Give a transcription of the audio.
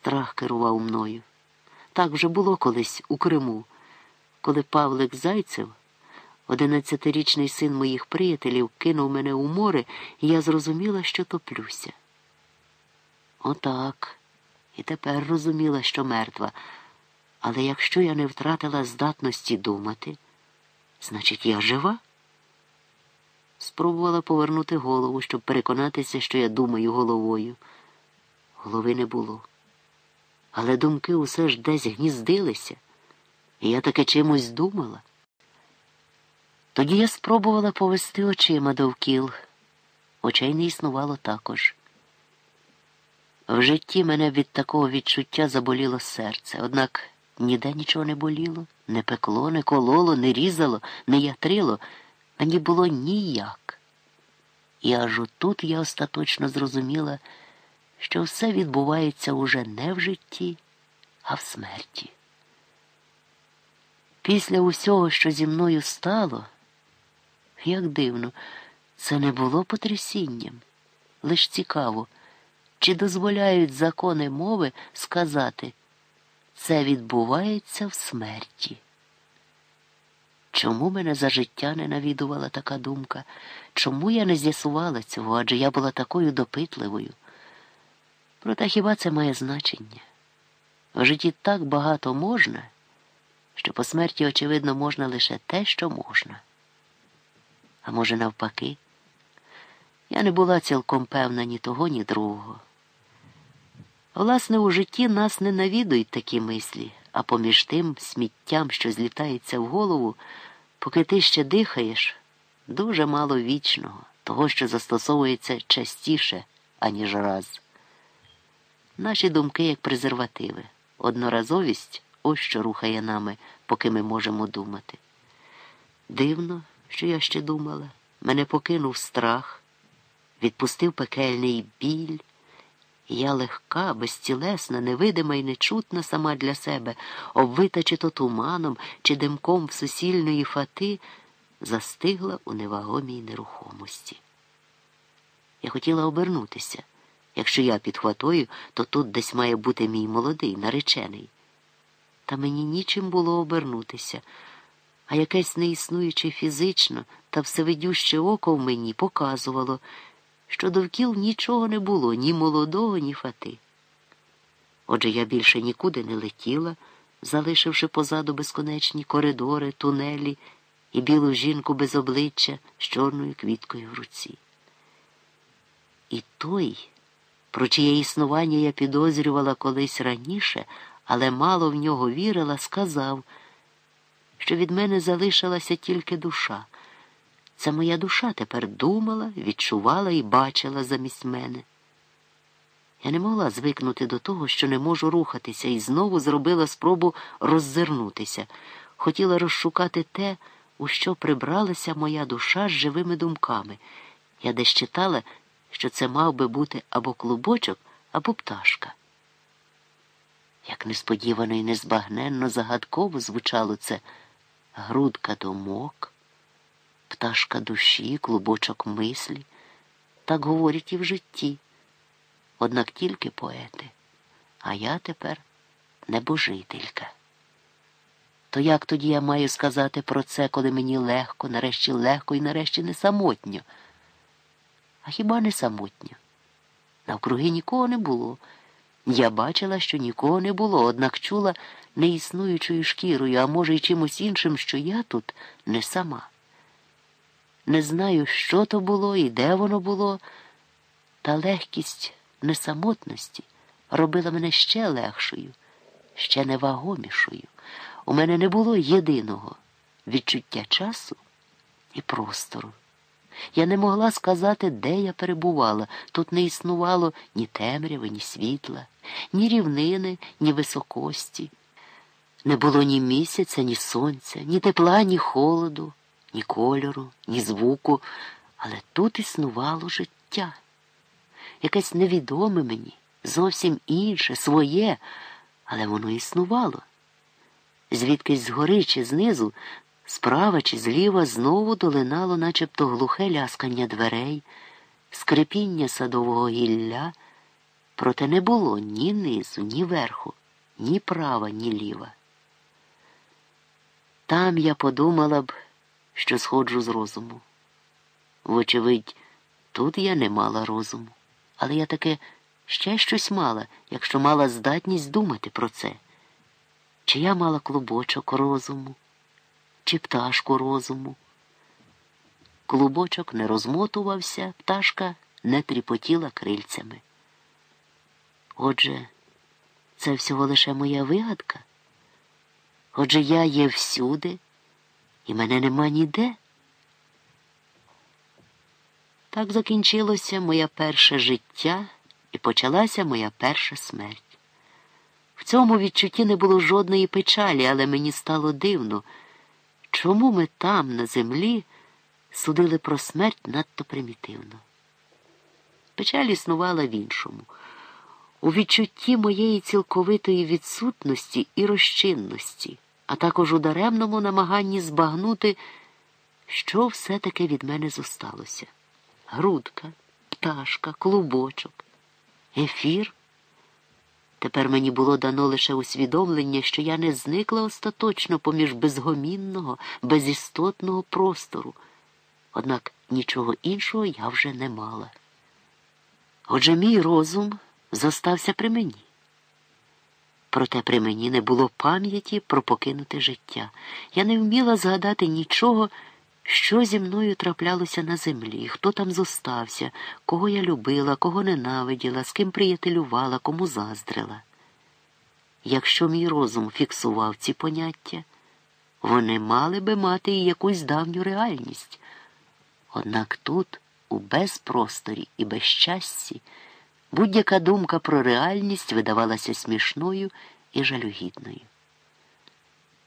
страх керував мною. Так вже було колись у Криму, коли Павлик Зайцев, одинадцятирічний син моїх приятелів, кинув мене у море, і я зрозуміла, що топлюся. Отак. І тепер розуміла, що мертва. Але якщо я не втратила здатності думати, значить, я жива. Спробувала повернути голову, щоб переконатися, що я думаю головою. Голови не було. Але думки усе ж десь гніздилися, і я таке чимось думала. Тоді я спробувала повести очима довкіл. Очей не існувало також. В житті мене від такого відчуття заболіло серце, однак ніде нічого не боліло, не пекло, не кололо, не різало, не ятрило, мені було ніяк. І аж отут я остаточно зрозуміла, що все відбувається уже не в житті, а в смерті. Після усього, що зі мною стало, як дивно, це не було потрясінням, лиш цікаво. Чи дозволяють закони мови сказати це відбувається в смерті? Чому мене за життя не навідувала така думка? Чому я не з'ясувала цього, адже я була такою допитливою? Проте хіба це має значення? В житті так багато можна, що по смерті, очевидно, можна лише те, що можна. А може, навпаки, я не була цілком певна ні того, ні другого. Власне, у житті нас не навідують такі мислі, а поміж тим сміттям, що злітається в голову, поки ти ще дихаєш, дуже мало вічного, того, що застосовується частіше, аніж раз. Наші думки як презервативи, одноразовість ось що рухає нами, поки ми можемо думати. Дивно, що я ще думала, мене покинув страх, відпустив пекельний біль. Я легка, безтілесна, невидима і нечутна сама для себе, обвита чи то туманом, чи димком в сусільної фати, застигла у невагомій нерухомості. Я хотіла обернутися. Якщо я під хватою, то тут десь має бути мій молодий, наречений. Та мені нічим було обернутися, а якесь неіснуюче фізично та всевидюще око в мені показувало що довкіл нічого не було, ні молодого, ні фати. Отже, я більше нікуди не летіла, залишивши позаду безконечні коридори, тунелі і білу жінку без обличчя з чорною квіткою в руці. І той, про чиє існування я підозрювала колись раніше, але мало в нього вірила, сказав, що від мене залишилася тільки душа. Це моя душа тепер думала, відчувала і бачила замість мене. Я не могла звикнути до того, що не можу рухатися, і знову зробила спробу роззирнутися. Хотіла розшукати те, у що прибралася моя душа з живими думками. Я десь читала, що це мав би бути або клубочок, або пташка. Як несподівано і незбагненно загадково звучало це грудка думок пташка душі, клубочок мислі. Так говорять і в житті. Однак тільки поети, а я тепер небожителька. То як тоді я маю сказати про це, коли мені легко, нарешті легко і нарешті не самотньо? Хіба не самотньо? Навкруги нікого не було. Я бачила, що нікого не було, однак чула неіснуючою шкірою, а може, й чимось іншим, що я тут не сама. Не знаю, що то було і де воно було, та легкість несамотності робила мене ще легшою, ще невагомішою. У мене не було єдиного відчуття часу і простору. Я не могла сказати, де я перебувала. Тут не існувало ні темряви, ні світла, ні рівнини, ні високості. Не було ні місяця, ні сонця, ні тепла, ні холоду ні кольору, ні звуку, але тут існувало життя. Якесь невідоме мені, зовсім інше, своє, але воно існувало. Звідкись згори чи знизу, справа чи зліва знову долинало начебто глухе ляскання дверей, скрипіння садового гілля Проте не було ні низу, ні верху, ні права, ні ліва. Там я подумала б, що сходжу з розуму. Вочевидь, тут я не мала розуму, але я таке ще щось мала, якщо мала здатність думати про це. Чи я мала клубочок розуму, чи пташку розуму? Клубочок не розмотувався, пташка не тріпотіла крильцями. Отже, це всього лише моя вигадка. Отже, я є всюди, і мене нема ніде. Так закінчилося моє перше життя і почалася моя перша смерть. В цьому відчутті не було жодної печалі, але мені стало дивно, чому ми там, на землі, судили про смерть надто примітивно. Печаль існувала в іншому, у відчутті моєї цілковитої відсутності і розчинності, а також у даремному намаганні збагнути, що все-таки від мене зосталося. Грудка, пташка, клубочок, ефір. Тепер мені було дано лише усвідомлення, що я не зникла остаточно поміж безгомінного, безістотного простору. Однак нічого іншого я вже не мала. Отже, мій розум зостався при мені. Проте при мені не було пам'яті про покинуте життя. Я не вміла згадати нічого, що зі мною траплялося на землі, хто там зостався, кого я любила, кого ненавиділа, з ким приятелювала, кому заздрила. Якщо мій розум фіксував ці поняття, вони мали би мати і якусь давню реальність. Однак тут, у безпросторі і безщасті, будь-яка думка про реальність видавалася смішною і жалюгідною.